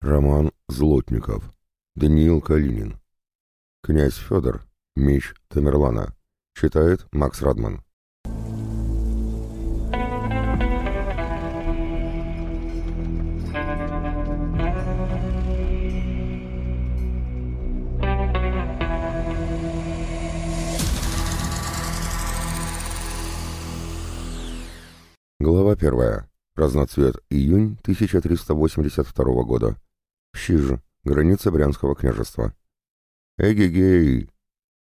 Роман Злотников. Даниил Калинин. Князь Федор. Меч Тамерлана. Читает Макс Радман. Глава первая. Разноцвет. Июнь 1382 года. Щиж. Граница Брянского княжества. Эгегей!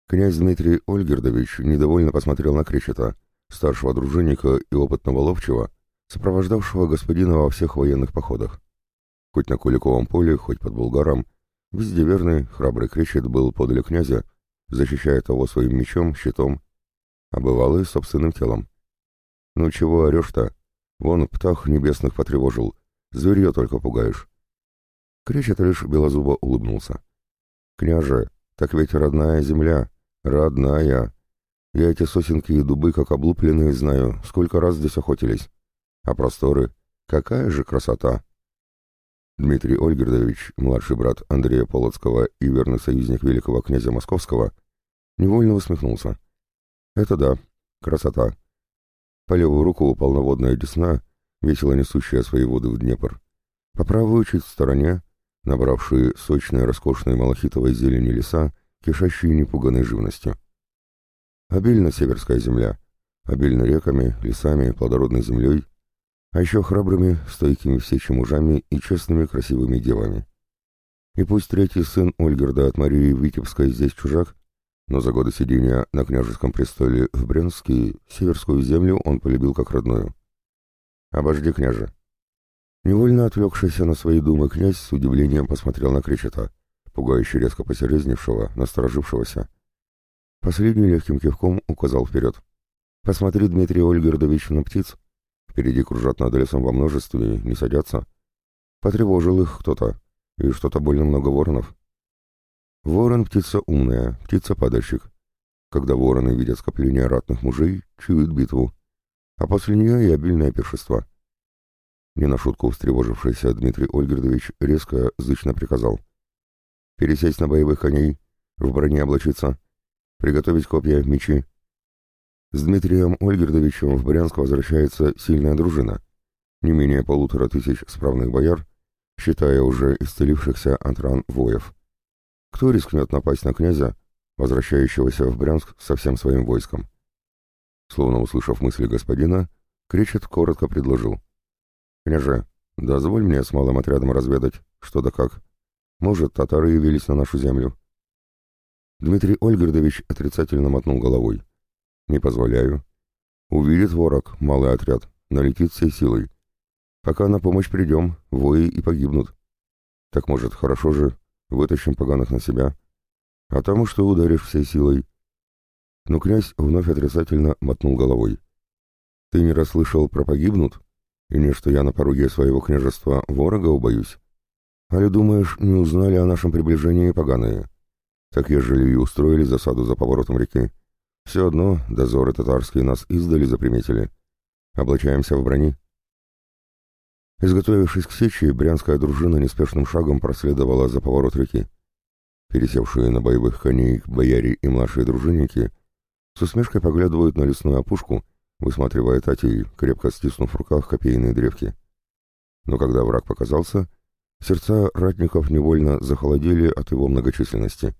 Князь Дмитрий Ольгердович недовольно посмотрел на Кречета, старшего дружинника и опытного ловчего, сопровождавшего господина во всех военных походах. Хоть на Куликовом поле, хоть под Булгаром, везде верный, храбрый Кречет был подле князя, защищая того своим мечом, щитом, а бывало и собственным телом. «Ну чего орешь-то? Вон птах небесных потревожил, зверье только пугаешь». Кречет лишь белозубо улыбнулся. «Княже, так ведь родная земля, родная. Я эти сосенки и дубы, как облупленные, знаю, сколько раз здесь охотились. А просторы, какая же красота!» Дмитрий Ольгердович, младший брат Андрея Полоцкого и верный союзник великого князя Московского, невольно усмехнулся. «Это да, красота. По левую руку полноводная десна, весело несущая свои воды в Днепр. По правую чуть в стороне набравшие сочные роскошные малахитовой зелени леса, кишащие непуганной живностью. Обильна северская земля, обильна реками, лесами, плодородной землей, а еще храбрыми, стойкими в сече мужами и честными красивыми девами. И пусть третий сын Ольгерда от Марии Витебской здесь чужак, но за годы сидения на княжеском престоле в Брянске северскую землю он полюбил как родную. «Обожди, княже», Невольно отвлекшийся на свои думы князь с удивлением посмотрел на Кречета, пугающе резко посерьезневшего, насторожившегося. Последний легким кивком указал вперед. «Посмотри, Дмитрий Ольгердович, на птиц. Впереди кружат над лесом во множестве, не садятся. Потревожил их кто-то, и что-то больно много воронов. Ворон — птица умная, птица-падальщик. Когда вороны видят скопление ратных мужей, чуют битву, а после нее и обильное пиршество. Не на шутку встревожившийся Дмитрий Ольгердович резко, зычно приказал. «Пересесть на боевых коней, в броне облачиться, приготовить копья, мечи». С Дмитрием Ольгердовичем в Брянск возвращается сильная дружина, не менее полутора тысяч справных бояр, считая уже исцелившихся от ран воев. Кто рискнет напасть на князя, возвращающегося в Брянск со всем своим войском? Словно услышав мысли господина, Кречет коротко предложил. «Княже, дозволь мне с малым отрядом разведать, что да как. Может, татары явились на нашу землю». Дмитрий Ольгердович отрицательно мотнул головой. «Не позволяю. Увидит ворог, малый отряд, налетит всей силой. Пока на помощь придем, вои и погибнут. Так, может, хорошо же, вытащим поганых на себя. А там что ударишь всей силой?» Но князь вновь отрицательно мотнул головой. «Ты не расслышал про погибнут?» И не что я на пороге своего княжества ворога убоюсь. Али думаешь, не узнали о нашем приближении поганые? Так ежели и устроили засаду за поворотом реки. Все одно дозоры татарские нас издали заприметили. Облачаемся в брони. Изготовившись к сечи, брянская дружина неспешным шагом проследовала за поворот реки. Пересевшие на боевых коней бояре и младшие дружинники с усмешкой поглядывают на лесную опушку высматривая Татей, крепко стиснув в руках копейные древки. Но когда враг показался, сердца ратников невольно захолодели от его многочисленности.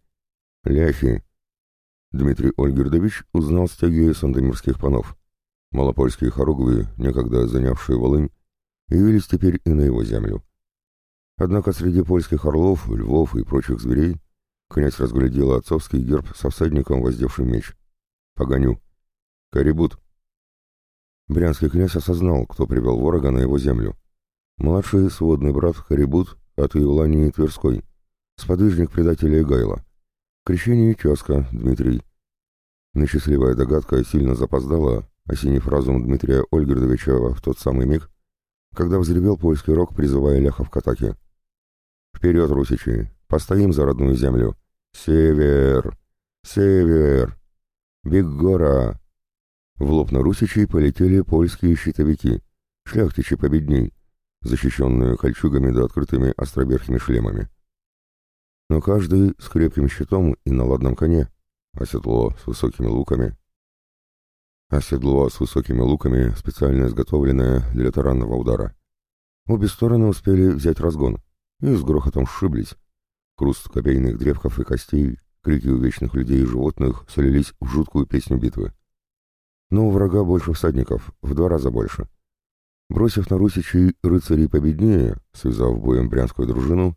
«Ляхи!» Дмитрий Ольгердович узнал стяги сандомирских панов. Малопольские хоругвы, некогда занявшие Волынь, явились теперь и на его землю. Однако среди польских орлов, львов и прочих зверей князь разглядел отцовский герб со всадником, воздевшим меч. Погоню. Карибут. Брянский князь осознал, кто привел ворога на его землю. Младший сводный брат Харибут от Иулании Тверской, сподвижник предателя Игайла. Крещение Часка, Дмитрий. Несчастливая догадка сильно запоздала, осенив разум Дмитрия Ольгердовича в тот самый миг, когда взревел польский рог, призывая ляхов к атаке. «Вперед, русичи! Постоим за родную землю! Север! Север! Биггора! В лоб на русичей полетели польские щитовики, шляхтичи победней. защищенные кольчугами да открытыми островерхими шлемами. Но каждый с крепким щитом и на ладном коне, а седло с высокими луками. А седло с высокими луками, специально изготовленное для таранного удара. Обе стороны успели взять разгон и с грохотом сшиблись. Хруст копейных древков и костей, крики увечных людей и животных солились в жуткую песню битвы. Но у врага больше всадников, в два раза больше. Бросив на русичей рыцарей победнее, связав боем брянскую дружину,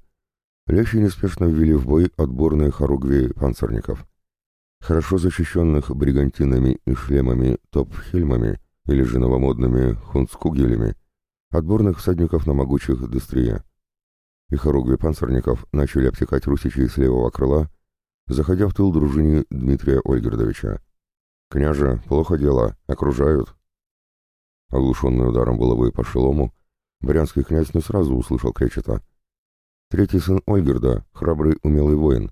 лящи неспешно ввели в бой отборные хоругви панцирников. Хорошо защищенных бригантинами и шлемами топ-хельмами или же новомодными хунцкугелями, отборных всадников на могучих дестрия. И хоругви панцирников начали обтекать русичей с левого крыла, заходя в тыл дружине Дмитрия Ольгердовича. «Княже, плохо дело, окружают». Оглушенный ударом головы по шелому, брянский князь не сразу услышал кречета. Третий сын Ольгерда, храбрый умелый воин.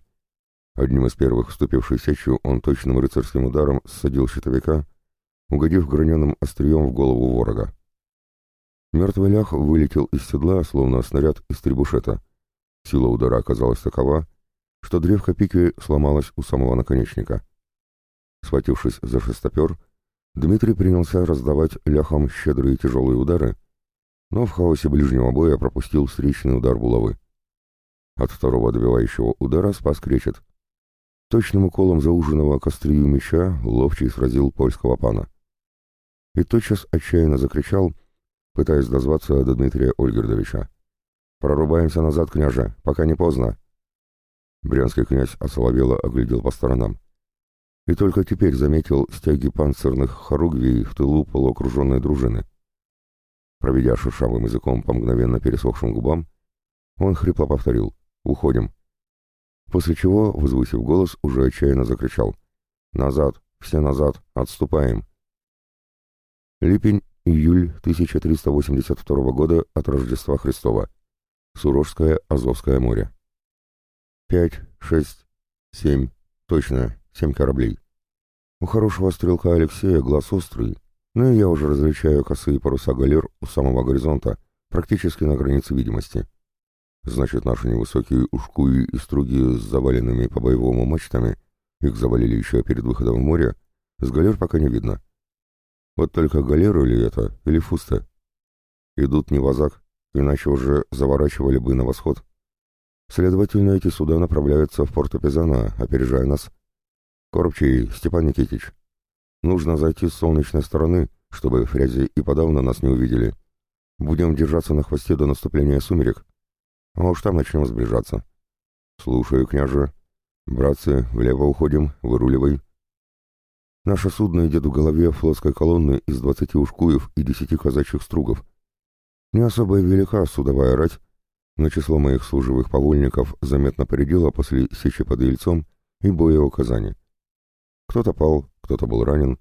Одним из первых вступивший в сечу, он точным рыцарским ударом ссадил щитовика, угодив граненым острием в голову ворога. Мертвый лях вылетел из седла, словно снаряд из требушета. Сила удара оказалась такова, что древко пики сломалось у самого наконечника. Схватившись за шестопер, Дмитрий принялся раздавать ляхам щедрые тяжелые удары, но в хаосе ближнего боя пропустил встречный удар булавы. От второго добивающего удара спас кречет. Точным уколом зауженного к острию меча ловчий сразил польского пана. И тотчас отчаянно закричал, пытаясь дозваться до Дмитрия Ольгердовича. «Прорубаемся назад, княже, пока не поздно!» Брянский князь осоловело оглядел по сторонам и только теперь заметил стяги панцирных хоругвий в тылу полуокруженной дружины. Проведя шершавым языком по мгновенно пересохшим губам, он хрипло повторил «Уходим». После чего, возвысив голос, уже отчаянно закричал «Назад! Все назад! Отступаем!» Липень, июль 1382 года от Рождества Христова. Сурожское Азовское море. Пять, шесть, семь, точно, Семь кораблей. У хорошего стрелка Алексея глаз острый, но я уже различаю косые паруса галер у самого горизонта, практически на границе видимости. Значит, наши невысокие ушкуи и струги с заваленными по боевому мачтами, их завалили еще перед выходом в море, с галер пока не видно. Вот только галеры ли это, или фуста? Идут не в Азак, иначе уже заворачивали бы на восход. Следовательно, эти суда направляются в порт Пизана, опережая нас. «Коробчий, Степан Никитич, нужно зайти с солнечной стороны, чтобы фрязи и подавно нас не увидели. Будем держаться на хвосте до наступления сумерек, а уж там начнем сближаться». «Слушаю, княже. Братцы, влево уходим, выруливай». Наше судно идет в голове флотской колонны из двадцати ушкуев и десяти казачьих стругов. Не особо велика судовая рать, но число моих служивых повольников заметно поредело после сечи под Ельцом и боя у Казани. Кто-то пал, кто-то был ранен,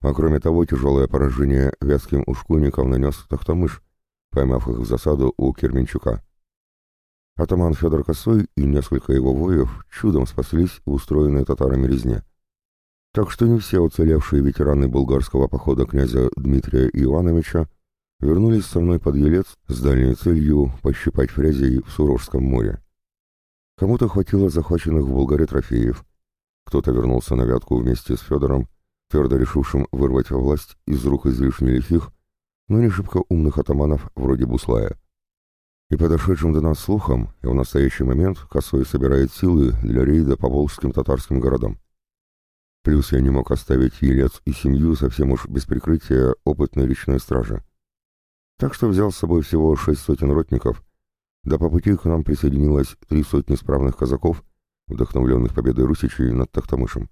а кроме того тяжелое поражение вятским ушкуйникам нанес Тахтамыш, поймав их в засаду у Керменчука. Атаман Федор Косой и несколько его воев чудом спаслись в устроенной татарами резне. Так что не все уцелевшие ветераны булгарского похода князя Дмитрия Ивановича вернулись со мной под Елец с дальней целью пощипать фрязей в Сурожском море. Кому-то хватило захваченных в Булгаре трофеев, кто-то вернулся на Вятку вместе с Федором, твердо решившим вырвать власть из рук излишне лихих, но не шибко умных атаманов вроде Буслая. И подошедшим до нас слухом, и в настоящий момент Косой собирает силы для рейда по волжским татарским городам. Плюс я не мог оставить Елец и семью совсем уж без прикрытия опытной речной стражи. Так что взял с собой всего шесть сотен ротников, да по пути к нам присоединилось три сотни справных казаков вдохновленных победой русичей над Тахтамышем.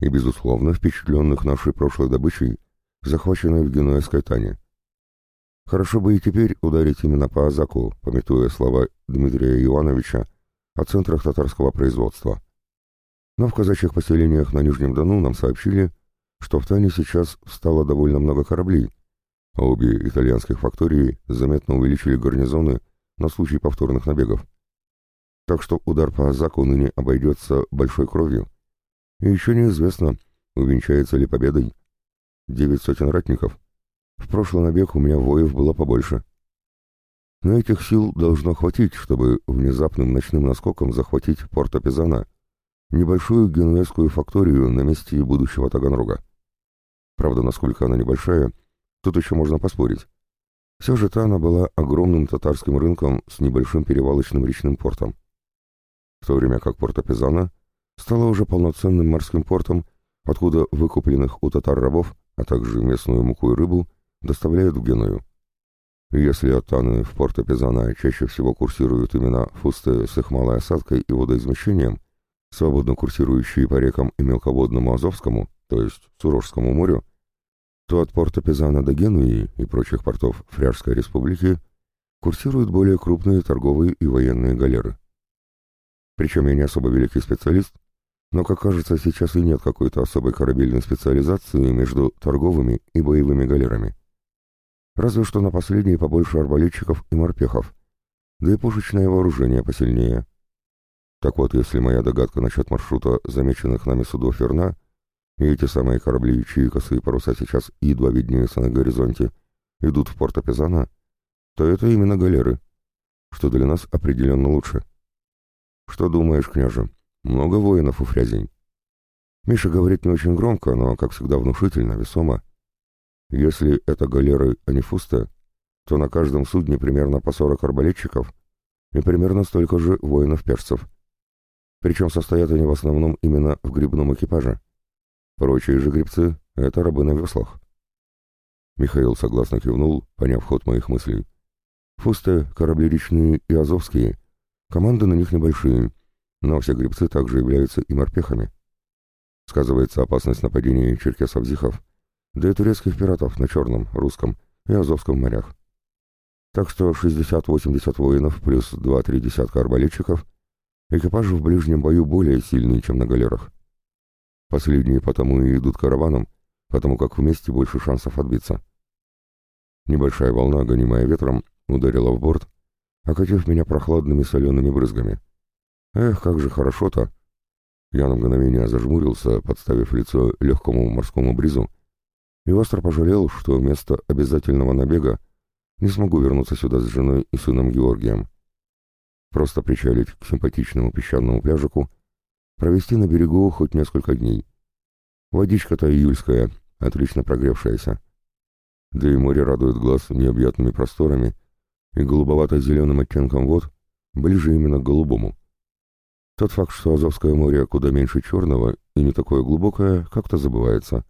И, безусловно, впечатленных нашей прошлой добычей, захваченной в Генуэзской Тане. Хорошо бы и теперь ударить именно по Азаку, пометуя слова Дмитрия Ивановича о центрах татарского производства. Но в казачьих поселениях на Нижнем Дону нам сообщили, что в Тане сейчас стало довольно много кораблей, а обе итальянских фактории заметно увеличили гарнизоны на случай повторных набегов так что удар по Азаку ныне обойдется большой кровью. И еще неизвестно, увенчается ли победой. Девять сотен ратников. В прошлый набег у меня воев было побольше. Но этих сил должно хватить, чтобы внезапным ночным наскоком захватить порто Пизана, небольшую генуэзскую факторию на месте будущего Таганрога. Правда, насколько она небольшая, тут еще можно поспорить. Все же Тана была огромным татарским рынком с небольшим перевалочным речным портом. В то время как порто Пизана стала уже полноценным морским портом, откуда выкупленных у татар рабов, а также местную муку и рыбу, доставляют в Геную. Если от Таны в порто Пизана чаще всего курсируют именно фусты с их малой осадкой и водоизмещением, свободно курсирующие по рекам и мелководному Азовскому, то есть Сурожскому морю, то от порта Пизана до Генуи и прочих портов Фряжской республики курсируют более крупные торговые и военные галеры. Причем я не особо великий специалист, но, как кажется, сейчас и нет какой-то особой корабельной специализации между торговыми и боевыми галерами. Разве что на последние побольше арбалетчиков и морпехов, да и пушечное вооружение посильнее. Так вот, если моя догадка насчет маршрута замеченных нами судов верна, и эти самые корабли, чьи косые паруса сейчас едва виднеются на горизонте, идут в порт Пизана, то это именно галеры, что для нас определенно лучше. «Что думаешь, княже? Много воинов у Фрязень?» Миша говорит не очень громко, но, как всегда, внушительно, весомо. Если это галеры, а не фусты, то на каждом судне примерно по 40 арбалетчиков и примерно столько же воинов-перцев. Причем состоят они в основном именно в грибном экипаже. Прочие же грибцы — это рабы на веслах. Михаил согласно кивнул, поняв ход моих мыслей. Фусты, корабли речные и азовские Команды на них небольшие, но все гребцы также являются и морпехами. Сказывается опасность нападений черкесов-зихов, да и турецких пиратов на Черном, Русском и Азовском морях. Так что 60-80 воинов плюс 2-3 десятка арбалетчиков, экипажи в ближнем бою более сильные, чем на галерах. Последние потому и идут караваном, потому как вместе больше шансов отбиться. Небольшая волна, гонимая ветром, ударила в борт, окатив меня прохладными солеными брызгами. Эх, как же хорошо-то! Я на мгновение зажмурился, подставив лицо легкому морскому бризу, и остро пожалел, что вместо обязательного набега не смогу вернуться сюда с женой и сыном Георгием. Просто причалить к симпатичному песчаному пляжику, провести на берегу хоть несколько дней. Водичка-то июльская, отлично прогревшаяся. Да и море радует глаз необъятными просторами, и голубовато-зеленым оттенком вод ближе именно к голубому. Тот факт, что Азовское море куда меньше черного и не такое глубокое, как-то забывается,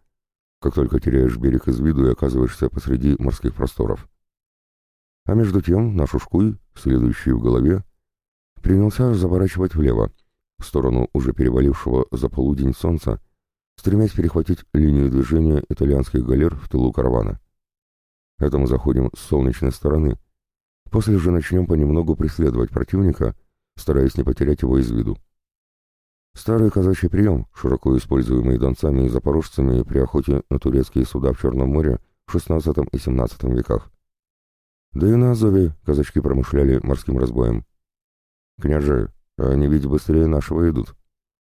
как только теряешь берег из виду и оказываешься посреди морских просторов. А между тем наш ушкуй, следующий в голове, принялся заворачивать влево, в сторону уже перевалившего за полудень солнца, стремясь перехватить линию движения итальянских галер в тылу каравана. Это мы заходим с солнечной стороны, После же начнем понемногу преследовать противника, стараясь не потерять его из виду. Старый казачий прием, широко используемый донцами и запорожцами при охоте на турецкие суда в Черном море в XVI и XVII веках. Да и на Азове казачки промышляли морским разбоем. «Княже, они ведь быстрее нашего идут.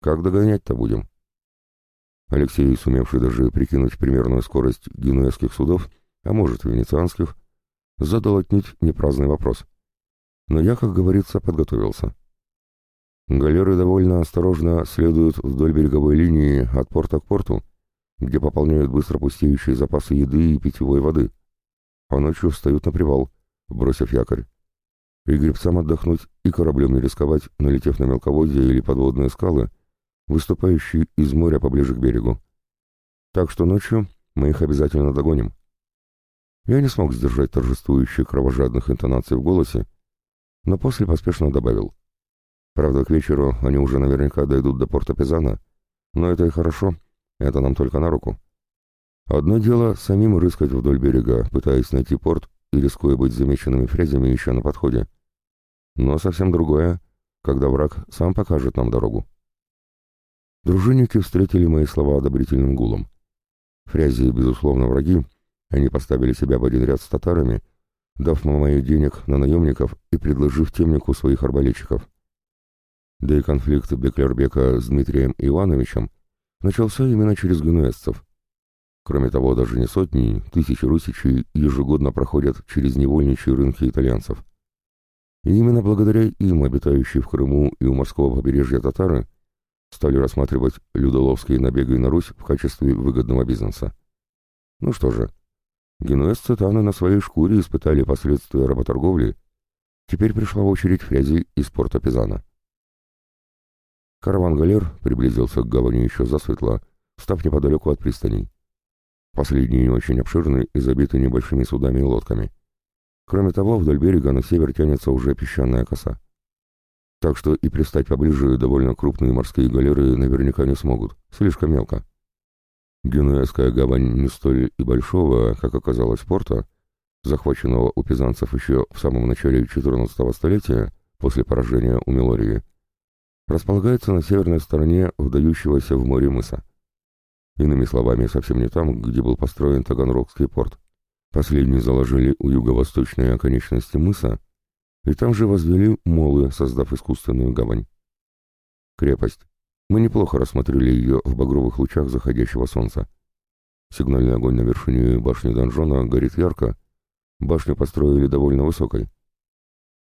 Как догонять-то будем?» Алексей, сумевший даже прикинуть примерную скорость генуэзских судов, а может, венецианских, задал отнюдь непраздный вопрос. Но я, как говорится, подготовился. Галеры довольно осторожно следуют вдоль береговой линии от порта к порту, где пополняют быстро пустеющие запасы еды и питьевой воды, а ночью встают на привал, бросив якорь. И гребцам отдохнуть, и кораблем не рисковать, налетев на мелководье или подводные скалы, выступающие из моря поближе к берегу. Так что ночью мы их обязательно догоним. Я не смог сдержать торжествующих кровожадных интонаций в голосе, но после поспешно добавил. Правда, к вечеру они уже наверняка дойдут до порта Пизана, но это и хорошо, это нам только на руку. Одно дело самим рыскать вдоль берега, пытаясь найти порт и рискуя быть замеченными фрезями еще на подходе. Но совсем другое, когда враг сам покажет нам дорогу. Дружинники встретили мои слова одобрительным гулом. Фрязи, безусловно, враги, они поставили себя в один ряд с татарами, дав Мамаю денег на наемников и предложив темнику своих арбалетчиков. Да и конфликт Беклербека с Дмитрием Ивановичем начался именно через генуэзцев. Кроме того, даже не сотни, тысячи русичей ежегодно проходят через невольничьи рынки итальянцев. И именно благодаря им обитающие в Крыму и у морского побережья татары стали рассматривать людоловские набеги на Русь в качестве выгодного бизнеса. Ну что же, генуэзцы Таны на своей шкуре испытали последствия работорговли, теперь пришла очередь фрязи из порта Пизана. Караван галер приблизился к гавани еще засветло, став неподалеку от пристаней. Последние очень обширны и забиты небольшими судами и лодками. Кроме того, вдоль берега на север тянется уже песчаная коса. Так что и пристать поближе довольно крупные морские галеры наверняка не смогут, слишком мелко. Генуэзская гавань не столь и большого, как оказалось, порта, захваченного у пизанцев еще в самом начале XIV столетия, после поражения у Милории, располагается на северной стороне вдающегося в море мыса. Иными словами, совсем не там, где был построен Таганрогский порт. Последний заложили у юго-восточной оконечности мыса, и там же возвели молы, создав искусственную гавань. Крепость. Мы неплохо рассмотрели ее в багровых лучах заходящего солнца. Сигнальный огонь на вершине башни донжона горит ярко. Башню построили довольно высокой.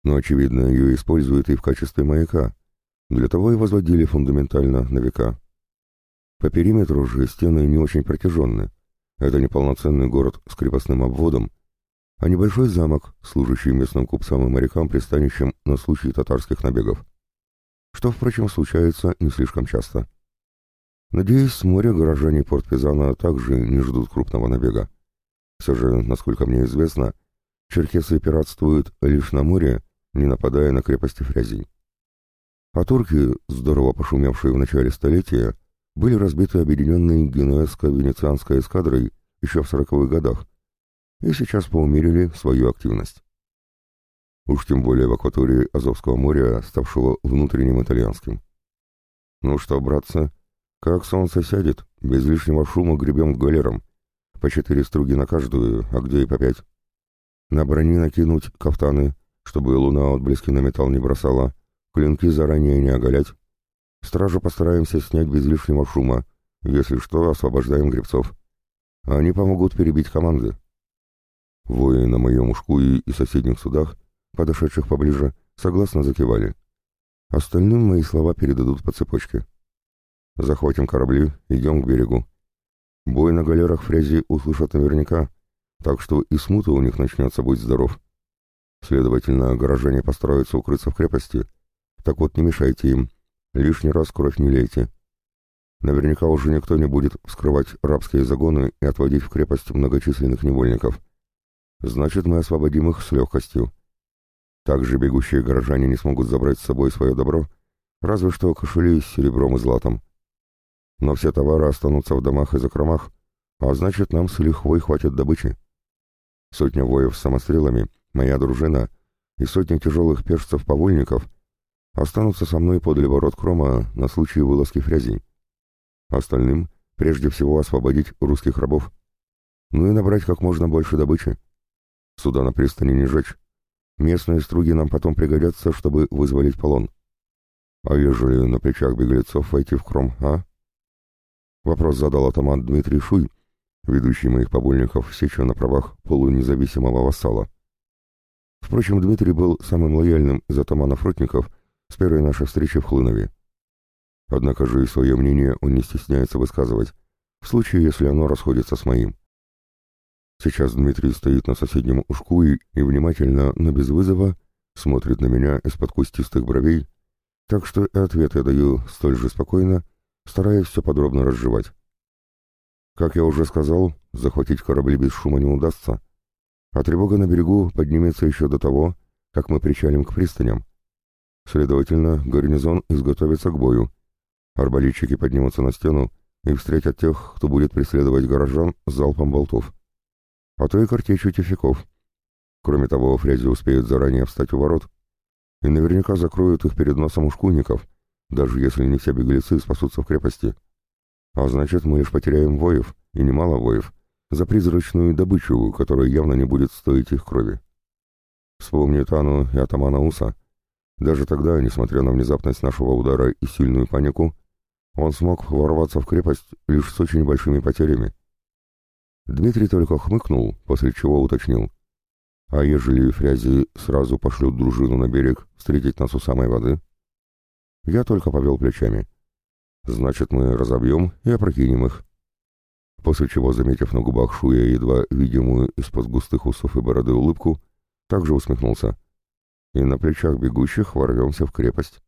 Но, очевидно, ее используют и в качестве маяка. Для того и возводили фундаментально на века. По периметру же стены не очень протяженны. Это не полноценный город с крепостным обводом, а небольшой замок, служащий местным купцам и морякам пристанищем на случай татарских набегов. Что, впрочем, случается не слишком часто. Надеюсь, с моря горожане порт Пизана также не ждут крупного набега. Все же, насколько мне известно, черкесы пиратствуют лишь на море, не нападая на крепости Фрязей. А турки, здорово пошумевшие в начале столетия, были разбиты объединенной генуэзско-венецианской эскадрой еще в сороковых годах и сейчас поумерили свою активность. Уж тем более в акватории Азовского моря, ставшего внутренним итальянским. Ну что, братцы, как солнце сядет, без лишнего шума гребем к галерам. По четыре струги на каждую, а где и по пять. На брони накинуть кафтаны, чтобы луна отблески на металл не бросала, клинки заранее не оголять, Стражу постараемся снять без лишнего шума. Если что, освобождаем гребцов. Они помогут перебить команды. Вои на моем ушкуе и соседних судах, подошедших поближе, согласно закивали. Остальным мои слова передадут по цепочке. Захватим корабли, идем к берегу. Бой на галерах фрези услышат наверняка, так что и смута у них начнется, будь здоров. Следовательно, горожане постараются укрыться в крепости. Так вот, не мешайте им, Лишний раз кровь не лейте. Наверняка уже никто не будет вскрывать рабские загоны и отводить в крепость многочисленных невольников. Значит, мы освободим их с легкостью. Также бегущие горожане не смогут забрать с собой свое добро, разве что кошели с серебром и златом. Но все товары останутся в домах и закромах, а значит, нам с лихвой хватит добычи. Сотня воев с самострелами, моя дружина и сотни тяжелых пешцев-повольников — останутся со мной подле ворот Крома на случай вылазки фрязей. Остальным прежде всего освободить русских рабов. Ну и набрать как можно больше добычи. Суда на пристани не жечь. Местные струги нам потом пригодятся, чтобы вызволить полон. А ежели на плечах беглецов войти в Кром, а? Вопрос задал атаман Дмитрий Шуй, ведущий моих побольников сеча на правах полунезависимого вассала. Впрочем, Дмитрий был самым лояльным из атаманов-ротников с первой нашей встречи в Хлынове. Однако же и свое мнение он не стесняется высказывать, в случае, если оно расходится с моим. Сейчас Дмитрий стоит на соседнем ушку и, внимательно, но без вызова, смотрит на меня из-под кустистых бровей, так что и ответ я даю столь же спокойно, стараясь все подробно разжевать. Как я уже сказал, захватить корабли без шума не удастся, а тревога на берегу поднимется еще до того, как мы причалим к пристаням. Следовательно, гарнизон изготовится к бою. Арбалетчики поднимутся на стену и встретят тех, кто будет преследовать горожан залпом болтов. А то и картечью тификов. Кроме того, фрязи успеют заранее встать у ворот и наверняка закроют их перед носом ушкуйников, даже если не все беглецы спасутся в крепости. А значит, мы лишь потеряем воев, и немало воев, за призрачную добычу, которая явно не будет стоить их крови. Вспомни Тану и атамана Уса — даже тогда, несмотря на внезапность нашего удара и сильную панику, он смог ворваться в крепость лишь с очень большими потерями. Дмитрий только хмыкнул, после чего уточнил. А ежели фрязи сразу пошлют дружину на берег встретить нас у самой воды? Я только повел плечами. Значит, мы разобьем и опрокинем их. После чего, заметив на губах Шуя едва видимую из-под густых усов и бороды улыбку, также усмехнулся. И на плечах бегущих ворвемся в крепость.